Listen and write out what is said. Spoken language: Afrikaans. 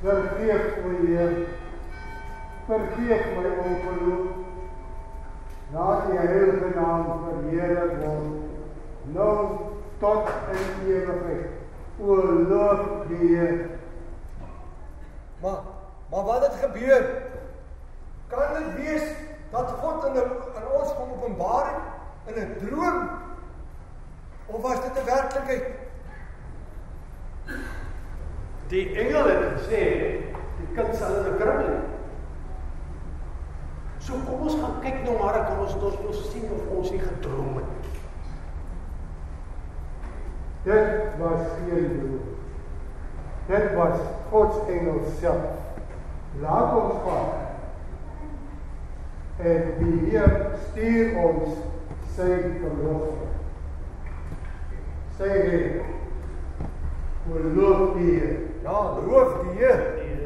Vergeef my Heer. Vergeef my ongeloof. Laat die heilige naam verheerlik word. Nou tot in ewigheid. O loof die Heer. Maar maar wat het gebeur? Kan dit wees dat God in 'n in ons kom openbaar het in 'n droom? Of was dit 'n werklikheid? Die engel het gesê die kind sal in 'n kribbel lê. So kom ons gaan kyk nou maar, kan ons ons wil sien of ons nie gedroom het. Dit was geen droom. Dit was God se engel self. Laat ons gaan. En die Heer stuur ons sy verlosser. Sy Heer. O loof die Heer. Ja, loof die Here.